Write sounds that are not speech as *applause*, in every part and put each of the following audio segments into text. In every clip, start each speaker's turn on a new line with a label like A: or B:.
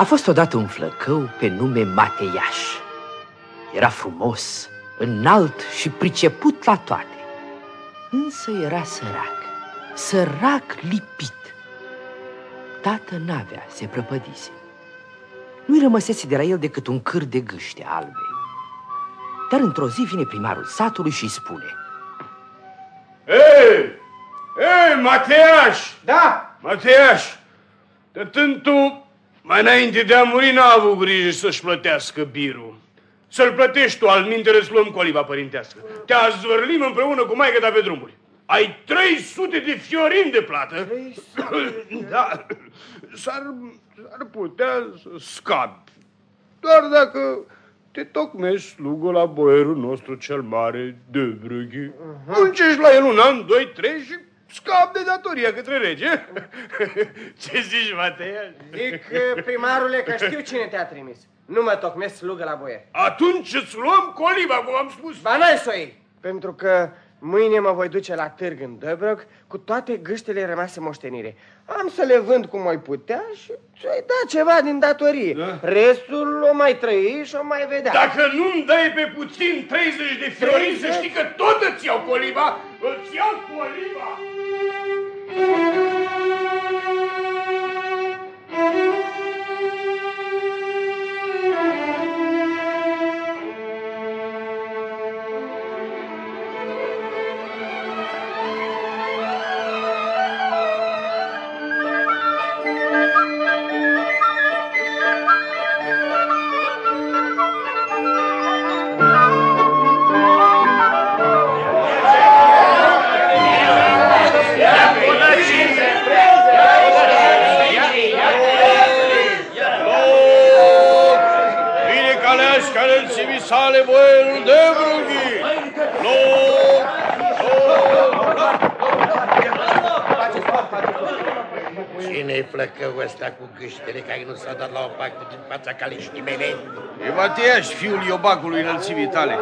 A: A fost odată un flăcău pe nume Mateiaș. Era frumos, înalt și priceput la toate. Însă era sărac, sărac lipit. Tată n-avea, se prăpădise. Nu-i rămăsese de la el decât un câr de gâște albe. Dar într-o zi vine primarul satului și îi spune
B: Ei, ei, Mateaș!
C: Da!
B: Mateaș, tătântul mai înainte de a muri n-a avut grijă să-și plătească birul. Să-l plătești tu, al mintele îți luăm coliba părintească. Te azvârlim împreună cu maică ta pe drumuri. Ai 300 de fiorini de plată. da, s-ar, s-ar putea să scapi. Doar dacă te tocmești slugul la boierul nostru cel mare, Debrughi. Uh-huh. Muncești la el un an, doi, trei și scap de datoria către rege. *laughs* Ce zici, Mateia?
C: Zic, primarule, că știu cine te-a trimis. Nu mă tocmesc slugă la boier.
B: Atunci îți luăm coliba, cum am spus.
C: Ba n-ai să o iei, pentru că Mâine mă voi duce la târg în Dăbrăc cu toate gâștele rămase moștenire. Am să le vând cum mai putea și să-i da ceva din datorie. Da? Restul o mai trăi și o mai vedea.
B: Dacă nu-mi dai pe puțin 30 de fiorini, să știi că tot îți iau coliba, îți iau coliba! Thank *laughs* you.
D: Gâștele care nu s-a dat la o parte din fața caleștii mele.
B: E Matiaș, fiul iobacului înălțimii tale.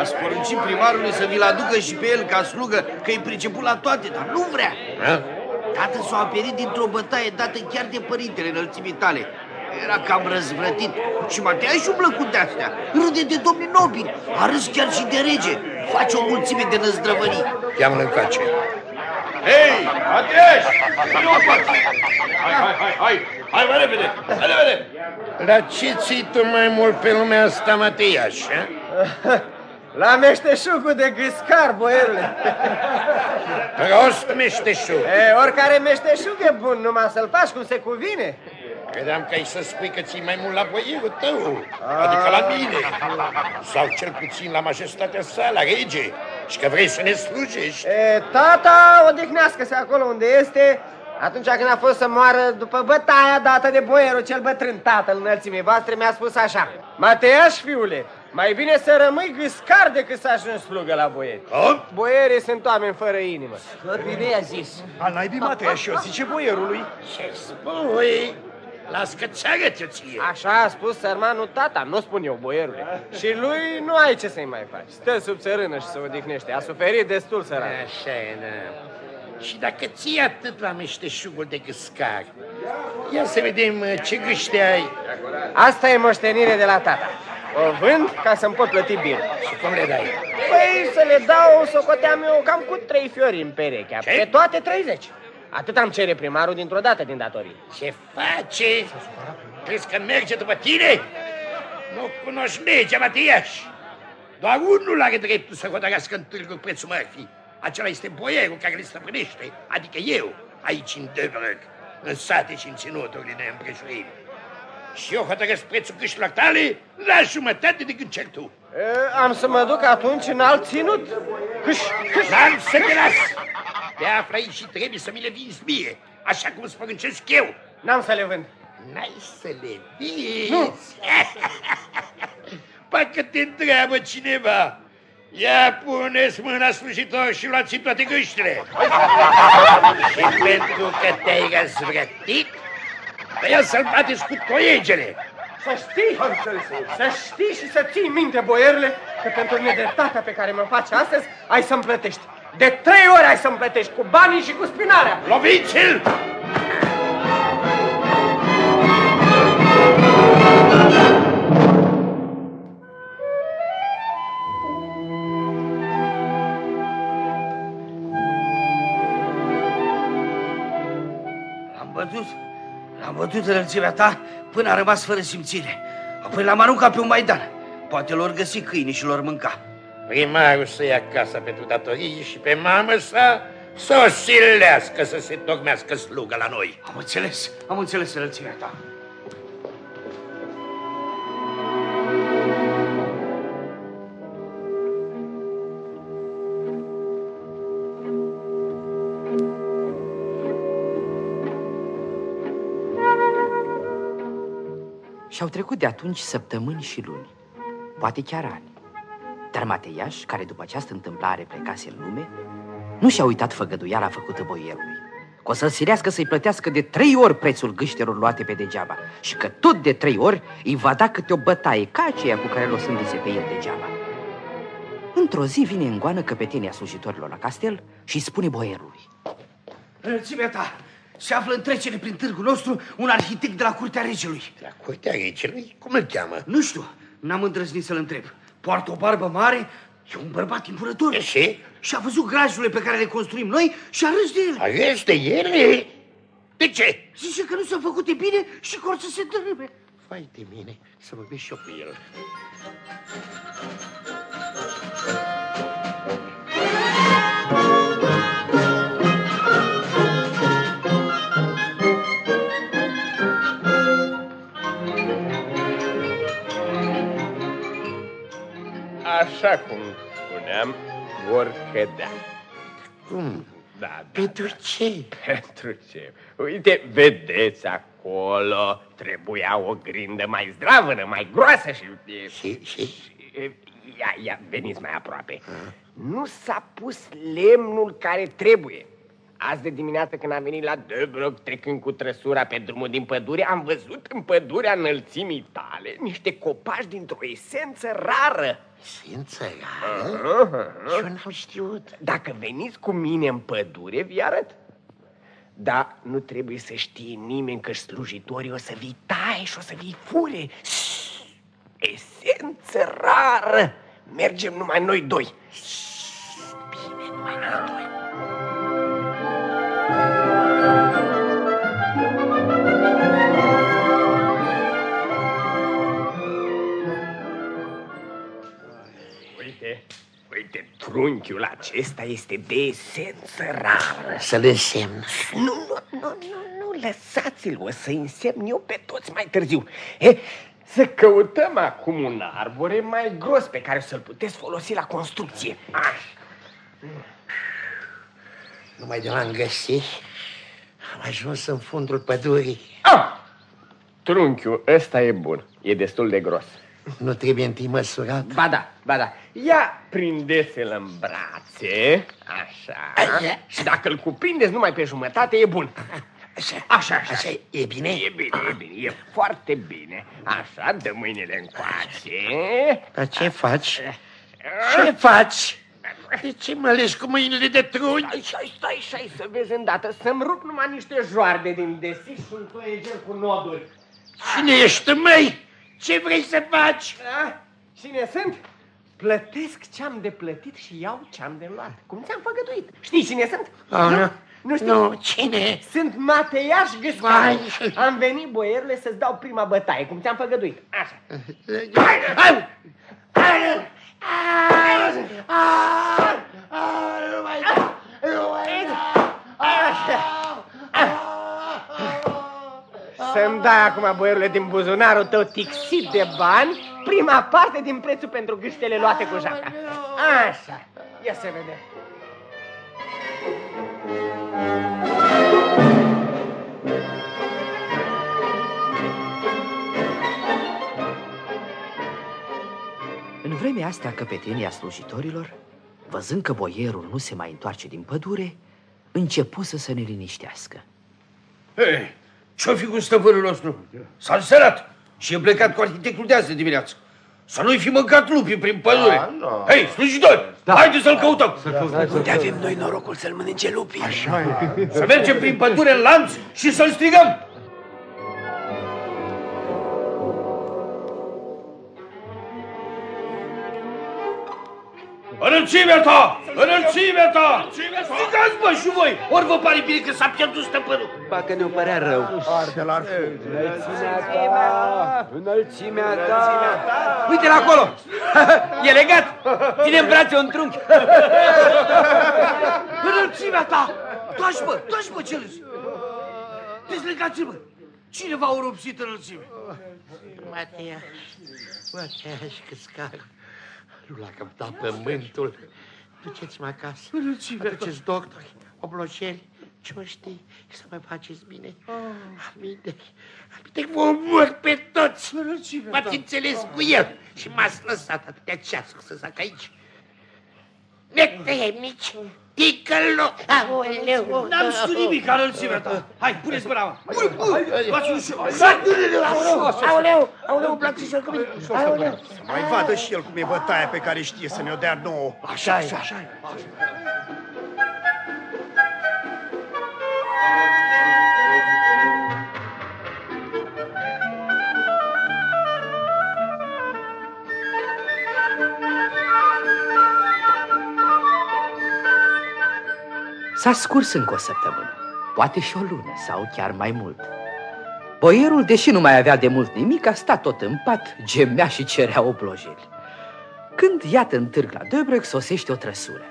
B: A sporuncit primarului să vi-l aducă și pe el ca slugă, că e priceput la toate, dar nu vrea. A? Tată s-a aperit dintr-o bătaie dată chiar de părintele înălțimii tale. Era cam răzvrătit și Mateaș umblă cu de-astea. Râde de domnii nobili, a râs chiar și de rege. Face o mulțime de năzdrăvării.
D: Ia-mă în cace.
B: Hei, Mateaș! Hai, hai, hai, hai! Hai mai repede! Hai repede!
D: La ce ții tu mai mult pe lumea asta, Mateiaș? *laughs*
C: La meșteșugul de gâscar, boierule.
D: Prost meșteșug.
C: E, oricare meșteșug e bun, numai să-l faci cum se cuvine.
D: Credeam că ai să spui că ții mai mult la boierul tău, A... adică la mine. Sau cel puțin la majestatea sa, la rege. Și că vrei să ne slujești.
C: E, tata, odihnească-se acolo unde este atunci când a fost să moară după bătaia dată de boierul cel bătrân, tatăl înălțimii voastre, mi-a spus așa. Mateaș, fiule, mai bine să rămâi gâscar decât să ajungi slugă la boieri.
D: Oh?
C: Boierii sunt oameni fără inimă.
A: Bine i-a zis.
B: Al naibii Mateaș, eu zice boierului.
D: Ce spui? Las că ți ție.
C: Așa a spus sărmanul tata, nu spun eu, boierule. Și lui nu ai ce să-i mai faci. Stă sub țărână și se odihnește. A suferit destul sărat.
D: Așa e, da. Și dacă ții atât la meșteșugul de gâscar, ia să vedem uh, ce gâște ai.
C: Asta e moștenire de la tata. O vând ca să-mi pot plăti bine.
D: Și cum le dai?
C: Păi să le dau, socoteam eu cam cu trei fiori în perechea. Ce? Pe toate 30. Atât am cere primarul dintr-o dată din datorii.
D: Ce face? Crezi că merge după tine? Nu cunoști legea, Matiaș. Doar unul are dreptul să hotărească în târgul prețul mărfii. Acela este boierul care le stăpânește, adică eu, aici în Dăbrăc, în sate și în ținuturile de împrejurimi. Și eu hotărăsc prețul câștilor tale la jumătate de când cer tu.
C: E, am să mă duc atunci în alt ținut.
D: Câș, câș. N-am să te las. Te află aici și trebuie să mi le vinzi mie, așa cum spăruncesc eu.
C: N-am să le vând.
D: N-ai să le vinzi? Nu. *laughs* Parcă te întreabă cineva. Ia puneți mâna slujitor și luați toate gâștile. *laughs* și pentru că te-ai răzvrătit, ia să-l bateți cu toiegele.
C: Să știi, să știi și să ții minte, boierule, că pentru nedreptatea pe care mă faci astăzi, ai să-mi plătești. De trei ori ai să-mi plătești cu banii și cu spinarea.
D: Loviți-l!
E: bătut, l-am bătut în înălțimea ta până a rămas fără simțire. Apoi l-am aruncat pe un maidan. Poate lor găsi câini și lor mânca.
D: Primarul să ia casa pentru datorii și pe mamă sa să o silească să se tocmească slugă la noi.
E: Am înțeles, am înțeles înălțimea ta.
A: Și-au trecut de atunci săptămâni și luni, poate chiar ani. Dar Mateiaș, care după această întâmplare plecase în lume, nu și-a uitat făgăduiala făcută boierului. Că o să-l silească să-i plătească de trei ori prețul gâștelor luate pe degeaba și că tot de trei ori îi va da câte o bătaie ca aceea cu care l-o sândise pe el degeaba. Într-o zi vine în goană căpetenia slujitorilor la castel și spune boierului.
E: Înălțimea ta, se află în trecere prin târgul nostru un arhitect de la curtea regelui.
D: La curtea regelui? Cum îl cheamă?
E: Nu știu, n-am îndrăznit să-l întreb. Poartă o barbă mare, e un bărbat impurător.
D: Și?
E: Și a văzut grajurile pe care le construim noi și a râs de ele.
D: A râs de ele? De ce?
E: Zice că nu s-a făcut de bine și că or să se dărâme.
D: Vai de mine, să vorbesc și eu cu el.
F: Vor cădea.
D: Cum?
F: Da, da.
D: Pentru ce?
F: Pentru ce? Uite, vedeți acolo, trebuia o grindă mai zdravă, mai groasă și...
D: Și, și?
F: Ia, ia, veniți mai aproape.
C: Nu s-a pus lemnul care trebuie. Azi de dimineață când am venit la Döbrog, trecând cu trăsura pe drumul din pădure, am văzut în pădurea înălțimii tale niște copaci dintr-o esență rară.
D: Esență rară? Și eu n-am știut.
C: Dacă veniți cu mine în pădure, vi arăt. Da, nu trebuie să știe nimeni că slujitorii o să vi taie și o să vi fure. Shhh! Esență rară! Mergem numai noi doi. Shhh! Bine, numai noi doi.
F: Trunchiul acesta este de esență rară.
D: Să-l însemn.
C: Nu, nu, nu, nu, nu, lăsați-l, o să însemn eu pe toți mai târziu. E, să căutăm acum un arbore mai gros pe care să-l puteți folosi la construcție. Așa.
D: Numai de l-am găsit, am ajuns în fundul pădurii.
F: Ah! Trunchiul ăsta e bun, e destul de gros.
D: Nu trebuie întâi măsurat?
C: Ba da, ba da.
F: Ia prindeți-l în brațe, așa,
D: Așa.
C: Și dacă îl cuprindeți numai pe jumătate, e bun.
D: Așa,
C: Așa, așa.
D: așa, e bine?
F: E bine, e bine, e foarte bine. Așa, dă mâinile încoace.
D: Dar ce faci? Ce faci? De ce mă legi cu mâinile de trunchi?
C: Stai, stai, stai, stai, să vezi îndată, să-mi rup numai niște joarde din desiș și un toiegel cu noduri.
D: Cine ești, măi? Ce vrei să faci?
C: Da? Cine sunt? Plătesc ce-am de plătit și iau ce-am de luat. Cum ți-am făgăduit. Știi cine sunt?
D: Oh, nu.
C: Nu știi?
D: Nu, cine?
C: Sunt Mateiaș Gâscan.
D: Vai.
C: Am venit, boierule, să-ți dau prima bătaie, cum ți-am făgăduit. Așa.
D: Au! Au! Au! Au! Au! Nu mai da! Nu mai da!
C: Să-mi dai acum, boierule, din buzunarul tău tixit de bani, prima parte din prețul pentru gâștele luate cu jaca. Așa. Ia să vedem.
A: În vremea asta, căpetenia slujitorilor, văzând că boierul nu se mai întoarce din pădure, începu să se neliniștească.
E: Hei, ce-o fi cu stăpânul nostru? S-a înserat și e plecat cu arhitectul de azi de dimineață. Să nu-i fi mâncat lupii prin pădure.
D: Da, nu.
E: Hei, slujitori, da. haideți să-l căutăm.
C: Unde avem noi norocul să-l mănânce lupii?
E: Să mergem prin pădure în lanț și să-l strigăm. Înălțimea ta! Înălțimea ta! Strigați, bă, și voi! Ori vă pare bine că s-a pierdut stăpânul?
G: Parcă ne-o părea rău.
H: Ardelar.
G: Înălțimea ta! Înălțimea ta! Uite-l acolo! *laughs* E legat! Ține în brațe un trunchi! *laughs*
E: Înălțimea ta! Taci, bă, taci, bă, ce râzi? Dezlegați-vă! Cine v-a urupsit înălțime?
D: Matia, Matia și căscar. Nu l-a căptat pământul. Duceți-mă acasă.
E: Înălțimea ta!
D: Aduceți doctori, oblojeli, cioștii și să mă faceți bine. Aminte, aminte, vă omor pe toți.
E: Înălțimea
D: M-ați
E: ta!
D: înțeles cu el și m-ați lăsat atâtea ceasuri să zac aici. Netemici, ticălo, aoleu.
E: N-am știut nimic, înălțimea ta! Hai, puneți brava! Luați un șoc!
D: Aoleu, aoleu, plațișor cu mine. Aoleu.
H: Mai vadă și el cum e bătaia pe care știe să ne-o dea nouă.
E: Așa e, așa e.
A: S-a scurs încă o săptămână, poate și o lună sau chiar mai mult. Boierul, deși nu mai avea de mult nimic, a stat tot în pat, gemea și cerea oblojeli. Când, iată, în târg la Döbrec, sosește o trăsură.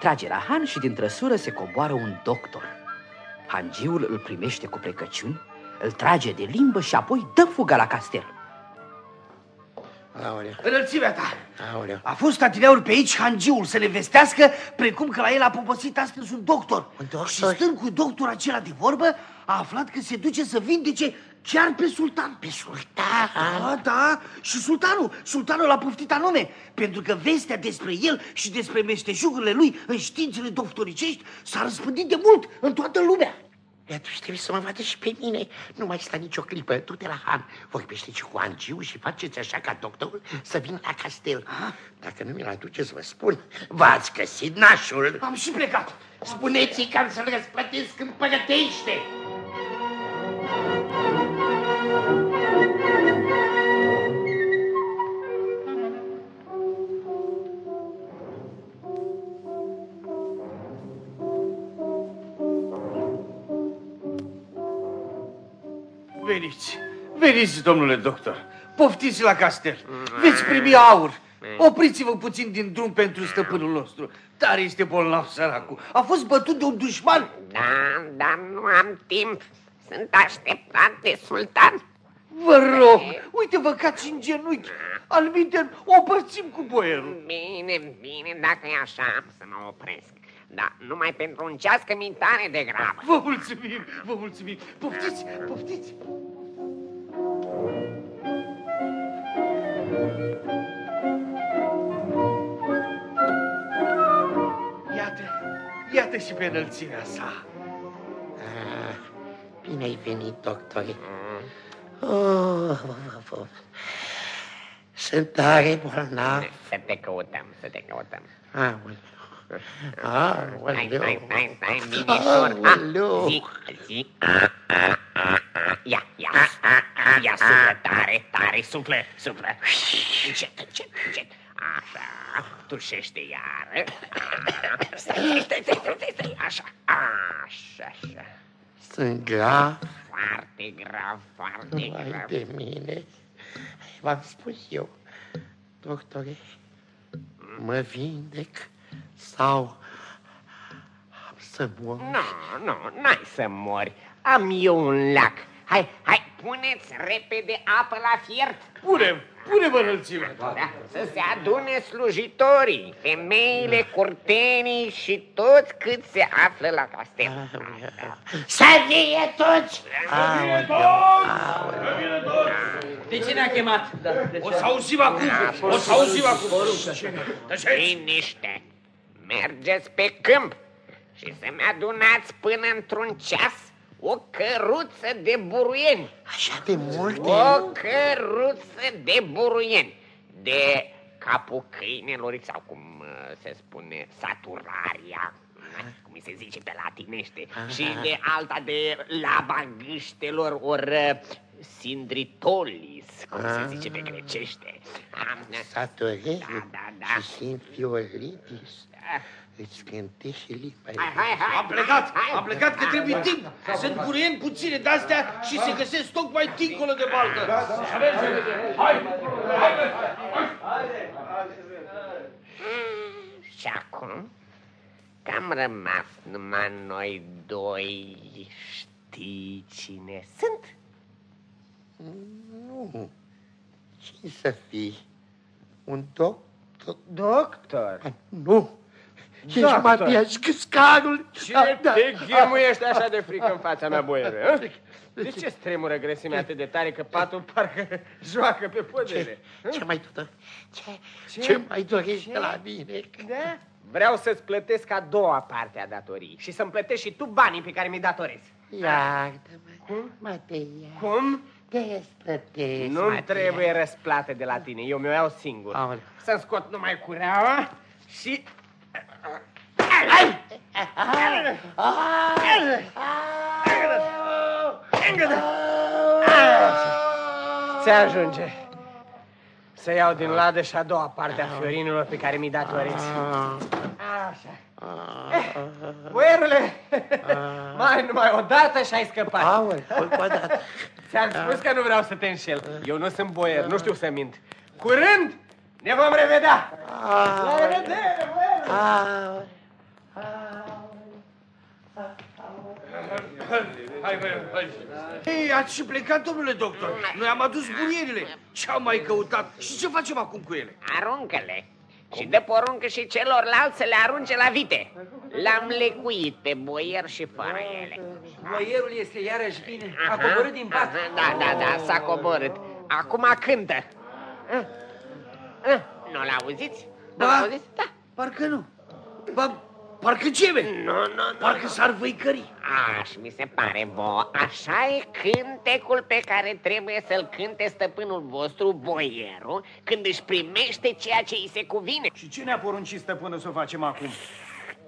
A: Trage la Han și din trăsură se coboară un doctor. Hangiul îl primește cu plecăciuni, îl trage de limbă și apoi dă fuga la castel.
D: Aoleu,
E: Înălțimea ta!
D: aoleu.
E: A fost adineauri pe aici hangiul să ne vestească precum că la el a poposit astăzi un doctor.
D: Un doctor?
E: Și stând cu doctorul acela de vorbă, a aflat că se duce să vindece chiar pe sultan.
D: Pe sultan?
E: Da, da, și sultanul, sultanul l-a poftit anume, pentru că vestea despre el și despre meșteșugurile lui în științele doctoricești s-a răspândit de mult în toată lumea.
D: Atunci trebuie să mă vadă și pe mine. Nu mai sta nicio clipă. Du-te la Han, vorbește și cu Angiu și faceți așa ca doctorul să vină la castel. Dacă nu mi-l aduceți, vă spun, v-ați găsit nașul.
E: Am și plecat.
D: Spuneți-i că am să-l răsplătesc împărătește.
E: Veniți, veniți, domnule doctor. Poftiți la castel. Veți primi aur. Opriți-vă puțin din drum pentru stăpânul nostru. Tare este bolnav săracul. A fost bătut de un dușman.
I: Da, dar nu am timp. Sunt așteptat de sultan.
E: Vă rog, uite-vă cați în genunchi. Al minte, o părțim cu boierul.
I: Bine, bine, dacă e așa, am să mă opresc. Da, numai pentru un ceas că mi tare de grabă.
E: Vă mulțumim, vă mulțumim. Poftiți, poftiți. Iată, iată și pe înălțimea sa.
D: Ah, bine ai venit, doctore. Oh, of, of, of. Sunt tare bolnav.
I: Să te căutăm, să te căutăm.
D: Aoleu.
I: Stai,
D: Aoleu.
I: stai, stai, stai, binișor. Ah,
D: Aoleu.
I: zi, zi. Ia, ia, ia, suflă tare, tare, suflă, suflă. Încet, încet, încet. Așa, tușește iară. Stai, stai, stai, stai, stai, stai, așa, așa, așa.
D: Sunt grav.
I: Foarte grav, foarte
D: Vai
I: grav.
D: de mine. V-am spus eu, doctore, mă vindec sau am să mor?
I: Nu, nu, n-ai să mori. Am eu un lac. Hai, hai, puneți repede apă la fiert.
E: Punem, punem înălțimea.
I: Da, să se adune slujitorii, femeile, curtenii și toți cât se află la castel.
D: Să vie toți!
G: De ce ne-a chemat? Da, de
E: O să auzim acum, o să auzim acum. Tăceți!
I: Liniște! Mergeți pe câmp și să-mi adunați până într-un ceas o căruță de buruieni.
D: Așa de multe?
I: O căruță de buruieni. De capul câinelor sau cum uh, se spune, saturaria, cum se zice pe latinește, și de alta de laba gâștelor, ori uh, sindritolis, cum se zice pe grecește. Am-
D: Satorelli
I: Da, da, da.
D: și Sinfioritis. Îți cânte și lipa.
I: Hai, hai, hai.
E: Am plecat,
I: Hai,
E: am plecat că
I: hai,
E: trebuie
I: hai,
E: timp. Sunt burieni puține de-astea și se găsesc tocmai dincolo de baltă.
I: Și acum că am rămas numai noi doi, știi cine sunt?
D: Nu. Cine să fii? Un doctor?
C: Doctor,
D: Ah, Nu. Ești
C: Doctor.
D: Matias Gâscarul.
C: ce te ghemuiești așa de frică în fața mea, boiere? hă? *laughs* De ce stremură grăsimea atât de tare că patul parcă *laughs* joacă pe podele? hă?
D: Ce mai tot? Ce,
C: Ce?
D: ce mai dorești de la mine?
C: Da? Vreau să-ți plătesc a doua parte a datoriei și să-mi plătești și tu banii pe care mi-i datorezi.
D: Iartă-mă. Cum? Mateia.
C: Cum?
D: Te plătesc,
C: Nu-mi
D: Mateia.
C: trebuie răsplată de la tine, eu mi-o iau singur.
D: Aoleu.
C: Să-mi scot numai cureaua și... Se ajunge. Să iau din ladă și a doua parte a fiorinilor pe care mi-i datoriți. Așa. Eh, Boierule, mai numai o dată și ai scăpat.
D: Aoleu, încă o dată.
C: Ți-am spus că nu vreau să te înșel. Eu nu sunt boier, nu știu să mint. Curând ne vom revedea. La revedere, boier!
B: Hai, hai, hai.
E: Ei, ați și plecat, domnule doctor. Noi am adus burierile. Ce am mai căutat? Și ce facem acum cu ele?
I: Aruncă-le. Și dă poruncă și celorlalți să le arunce la vite. L-am lecuit pe boier și fără ele.
G: Boierul este iarăși bine. A
I: Aha,
G: coborât din pat.
I: aha, Da, da, da, s-a coborât. Acum cântă. Ah, ah, Nu-l auziți? Nu-l
E: Da.
I: auziți? Da.
E: Parcă nu. Ba, parcă ceve.
I: Nu, nu, nu.
E: Parcă s-ar văicări.
I: Aș, mi se pare vouă. Așa e cântecul pe care trebuie să-l cânte stăpânul vostru, boierul, când își primește ceea ce îi se cuvine.
H: Și ce ne-a poruncit stăpânul să facem acum?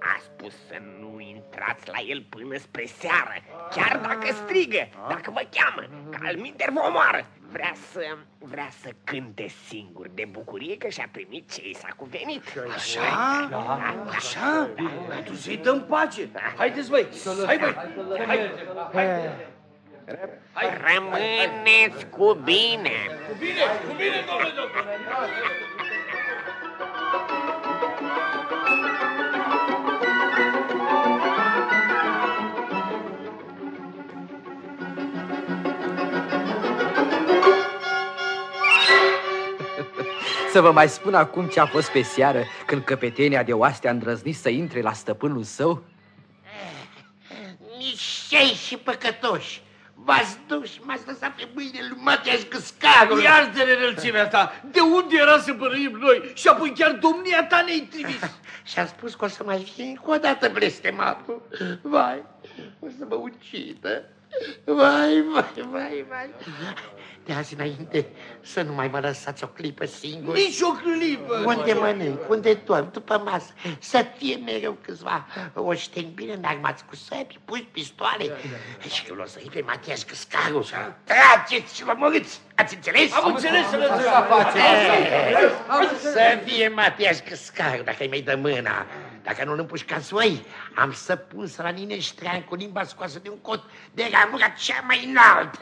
I: A spus să nu intrați la el până spre seară, chiar dacă strigă, dacă vă cheamă, că al minter vă omoară. Vrea să, vrea să cânte singur de bucurie că și-a primit ce i s-a cuvenit.
E: Așa? Așa? Atunci să-i dăm pace. Haideți, băi. Hai, băi. Hai.
I: Rămâneți cu bine!
E: Cu bine, cu bine, domnule doctor.
A: Să vă mai spun acum ce a fost pe seară când căpetenia de oaste a îndrăznit să intre la stăpânul său?
D: Nișei și păcătoși. V-ați dus și m-ați lăsat pe mâine lui Matias Gâscarul.
E: Iartă-ne înălțimea ta. De unde era să bărâim noi? Și apoi chiar domnia ta ne-ai trimis. *laughs*
D: Și-a spus că o să mai fie încă o dată blestematul. Vai, o să mă ucidă. Vai, vai, vai, vai. De azi înainte să nu mai mă lăsați o clipă singur.
E: Nici o clipă.
D: Unde mănânc, unde dorm, după masă, să fie mereu câțiva oșteni bine înarmați cu săbi, puși pistoale. Și că l-o să pe Matias Căscaru. Trageți și vă moriți, ați înțeles?
E: Am înțeles să le
D: Eh, Să fie Matias Căscaru, dacă îi mai dă mâna. Dacă nu-l împuși ca soi, am să pun să la nine ștrean cu limba scoasă de un cot de ramura cea mai înaltă.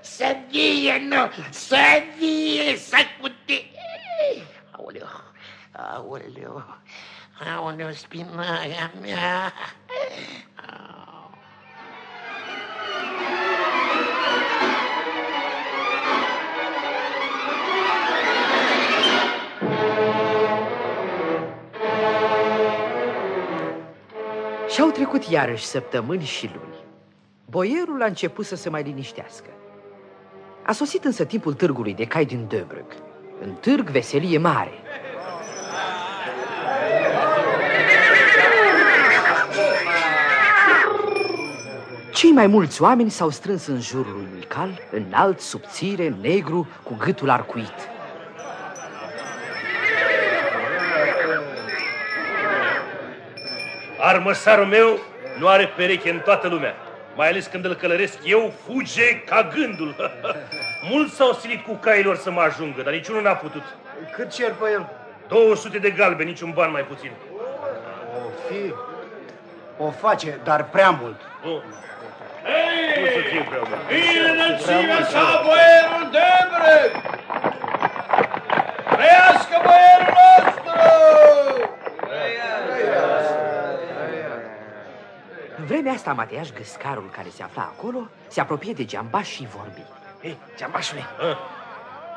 D: Să fie, nu, să fie, să cute... Aoleu, aoleu, aoleu, spinarea mea.
A: Și-au trecut iarăși săptămâni și luni. Boierul a început să se mai liniștească. A sosit însă timpul târgului de cai din Döbrăg. În târg veselie mare. Cei mai mulți oameni s-au strâns în jurul lui Mical, înalt, subțire, negru, cu gâtul arcuit.
B: Armăsarul meu nu are pereche în toată lumea. Mai ales când îl călăresc eu, fuge ca gândul. *laughs* Mulți s-au silit cu cailor să mă ajungă, dar niciunul n-a putut.
H: Cât cer pe el?
J: 200 de galbe, niciun ban mai puțin.
H: O fi, o face, dar prea mult.
J: Nu. Nu să fie prea mult.
B: Bine înălțimea sa, boierul Debrec! Trăiască boierul nostru!
A: În vremea asta, Mateiaș Gâscarul, care se afla acolo, se apropie de geambaș și vorbi.
C: Hei, geambașule,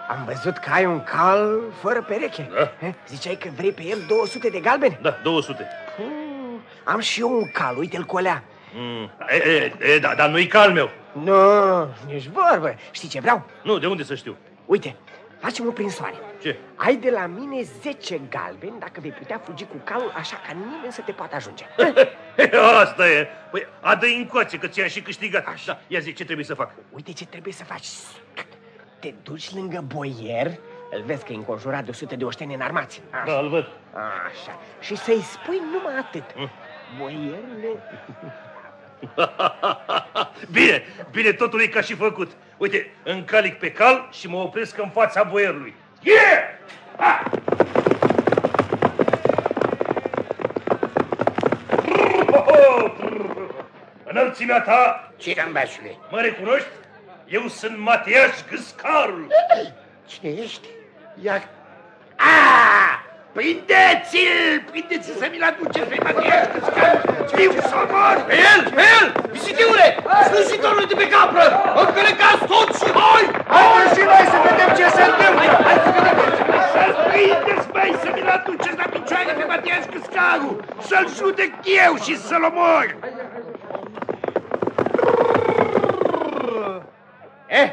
C: am văzut că ai un cal fără pereche.
J: Da.
C: Eh, Ziceai că vrei pe el 200 de galbeni?
J: Da, 200.
C: Hmm, am și eu un cal, uite-l colea.
J: Mm. E, e, e, da, dar nu-i cal meu.
C: Nu, nici vorbă. Știi ce vreau?
J: Nu, de unde să știu?
C: Uite, facem o prinsoare.
J: Ce?
C: Ai de la mine 10 galbeni dacă vei putea fugi cu calul așa ca nimeni să te poată ajunge. *laughs*
J: Asta e. Păi, adă-i încoace, că ți-am și câștigat. Da, ia zi, ce trebuie să fac?
C: Uite ce trebuie să faci. Te duci lângă boier, îl vezi că e înconjurat de 100 de oșteni înarmați.
J: Da, îl văd.
C: Așa. Și să-i spui numai atât. Boierule, *laughs*
J: bine, bine, totul e ca și făcut. Uite, încalic pe cal și mă opresc în fața boierului. Yeah! Ha! Înălțimea ta,
D: Ce, gambașule?
J: mă recunoști? Eu sunt Matiaș Gâscarul.
D: Cine ești? Ia... A! Prindeți-l! Prindeți-l să mi-l aduceți pe Matias Căscan! Știu să mor!
B: Pe el, pe el! Visitiule! Slujitorul de pe capră! Încălecați toți și voi!
H: Haideți și noi să vedem ce se întâmplă!
D: Să-l prindeți, băi, să mi-l aduceți la picioare pe Matias Căscaru! Să-l judec eu și să-l omor!
C: Eh,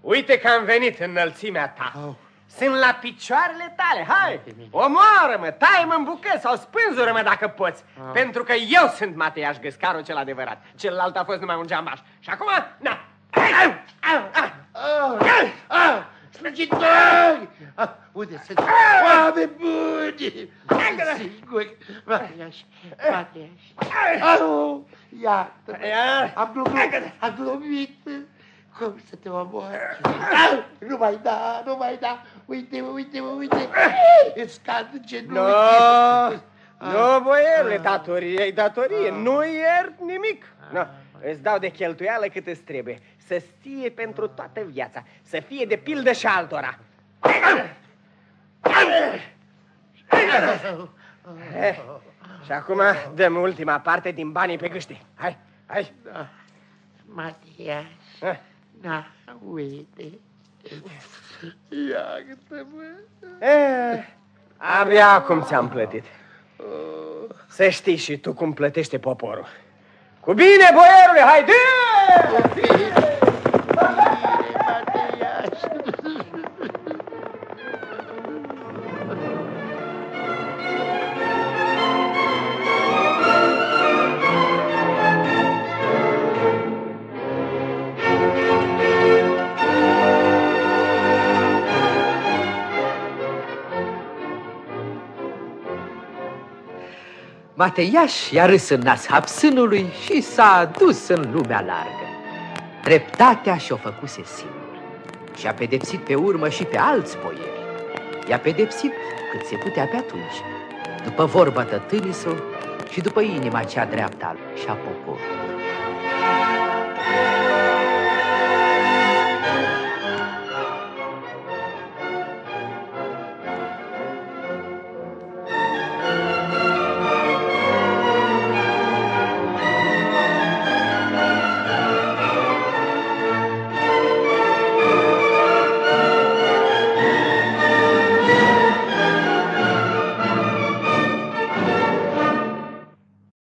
C: uite că am venit în înălțimea ta. Sunt la picioarele tale, hai! Omoară-mă, taie-mă în bucăți sau spânzură-mă dacă poți. Pentru că eu sunt Mateiaș Găscarul cel adevărat. Celălalt a fost numai un geambaș. Și acum, na! Au, au, au.
D: Ah, ah, slujitori! Ah, unde sunt? Oameni buni! Sigur, Matias, Matias. Au, iată
C: Ia.
D: Am glumit, am glumit. Cum să te omor? Au, nu mai da, nu mai da. Uite-mă, uite-mă, uite. Îți cad în genunchi.
C: No, nu, boierule, datorie e datorie, nu iert nimic. No, îți dau de cheltuială cât îți trebuie, să fie pentru toată viața, să fie de pildă și altora. Eh, și acum dăm ultima parte din banii pe gâște. Hai, hai.
D: Matias,
C: Eh,
D: da, uite. Iartă-mă.
C: eh, abia acum ți-am plătit. Să știi și tu cum plătește poporul. Cu bine, boierule, haide!
D: Bine,
A: Mateiaș i-a râs în nas hapsânului și s-a dus în lumea largă. Dreptatea și-o făcuse singur și a pedepsit pe urmă și pe alți boieri. I-a pedepsit cât se putea pe atunci, după vorba tătânisul și după inima cea dreaptă al și a poporului.